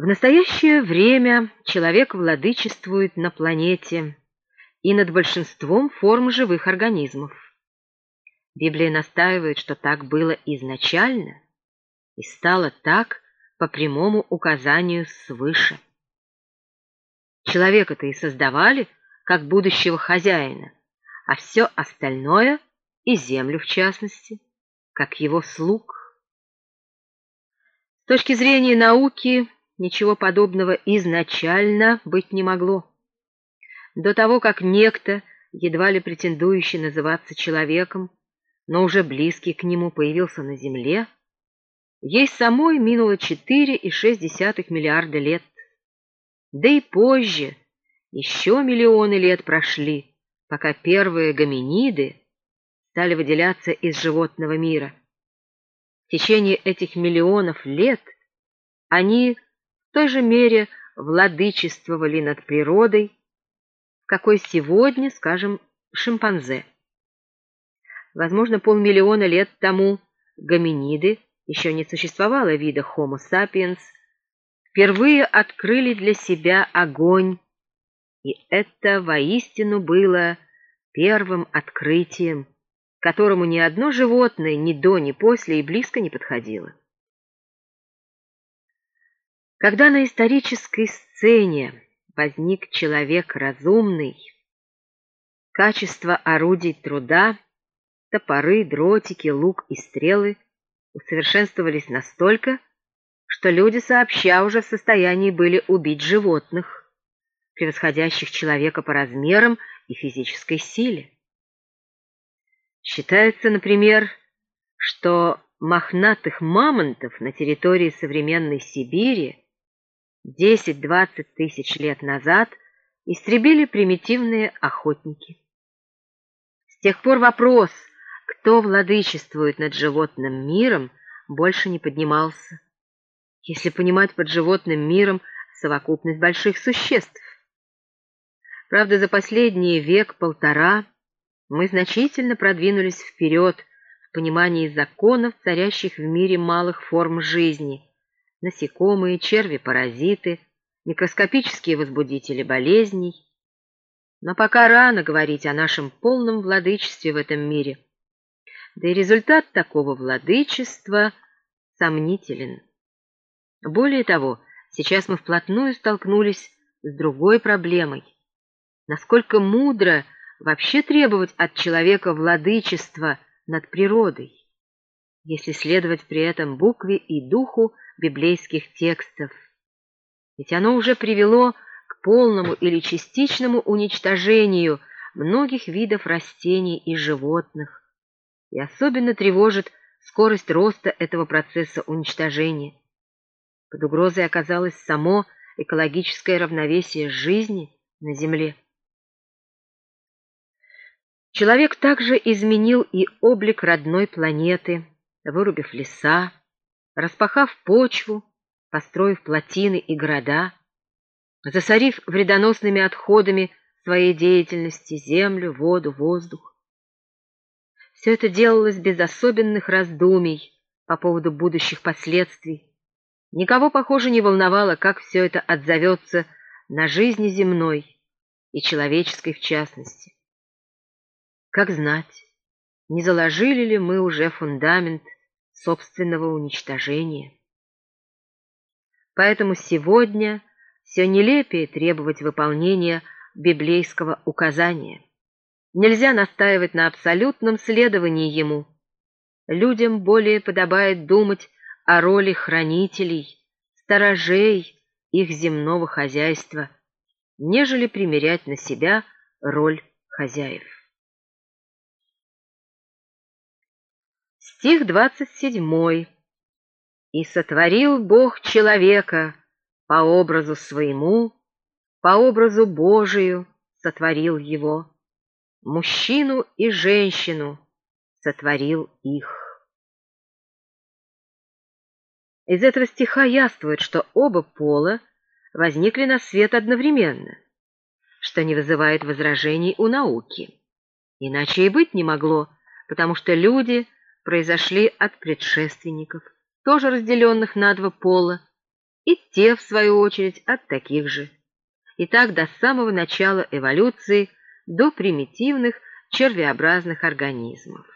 В настоящее время человек владычествует на планете и над большинством форм живых организмов. Библия настаивает, что так было изначально и стало так по прямому указанию свыше. Человека-то и создавали как будущего хозяина, а все остальное, и землю в частности, как его слуг. С точки зрения науки ничего подобного изначально быть не могло. До того, как некто, едва ли претендующий называться человеком, но уже близкий к нему появился на Земле, ей самой минуло 4,6 миллиарда лет. Да и позже, еще миллионы лет прошли, пока первые гоминиды стали выделяться из животного мира. В течение этих миллионов лет они в той же мере владычествовали над природой, какой сегодня, скажем, шимпанзе. Возможно, полмиллиона лет тому гоминиды, еще не существовало вида Homo sapiens, впервые открыли для себя огонь, и это воистину было первым открытием, которому ни одно животное ни до, ни после и близко не подходило. Когда на исторической сцене возник человек разумный, качество орудий труда, топоры, дротики, лук и стрелы усовершенствовались настолько, что люди сообща уже в состоянии были убить животных, превосходящих человека по размерам и физической силе. Считается, например, что мохнатых мамонтов на территории современной Сибири 10-20 тысяч лет назад истребили примитивные охотники. С тех пор вопрос, кто владычествует над животным миром, больше не поднимался. Если понимать под животным миром совокупность больших существ. Правда, за последний век-полтора мы значительно продвинулись вперед в понимании законов, царящих в мире малых форм жизни – насекомые, черви-паразиты, микроскопические возбудители болезней. Но пока рано говорить о нашем полном владычестве в этом мире. Да и результат такого владычества сомнителен. Более того, сейчас мы вплотную столкнулись с другой проблемой. Насколько мудро вообще требовать от человека владычества над природой, если следовать при этом букве и духу библейских текстов. Ведь оно уже привело к полному или частичному уничтожению многих видов растений и животных. И особенно тревожит скорость роста этого процесса уничтожения. Под угрозой оказалось само экологическое равновесие жизни на Земле. Человек также изменил и облик родной планеты, вырубив леса, распахав почву, построив плотины и города, засорив вредоносными отходами своей деятельности землю, воду, воздух. Все это делалось без особенных раздумий по поводу будущих последствий. Никого, похоже, не волновало, как все это отзовется на жизни земной и человеческой в частности. Как знать, не заложили ли мы уже фундамент собственного уничтожения. Поэтому сегодня все нелепее требовать выполнения библейского указания. Нельзя настаивать на абсолютном следовании ему. Людям более подобает думать о роли хранителей, сторожей их земного хозяйства, нежели примерять на себя роль хозяев. Стих 27. «И сотворил Бог человека по образу своему, по образу Божию сотворил его, мужчину и женщину сотворил их». Из этого стиха яствует, что оба пола возникли на свет одновременно, что не вызывает возражений у науки. Иначе и быть не могло, потому что люди – произошли от предшественников, тоже разделенных на два пола, и те, в свою очередь, от таких же. И так до самого начала эволюции, до примитивных червеобразных организмов.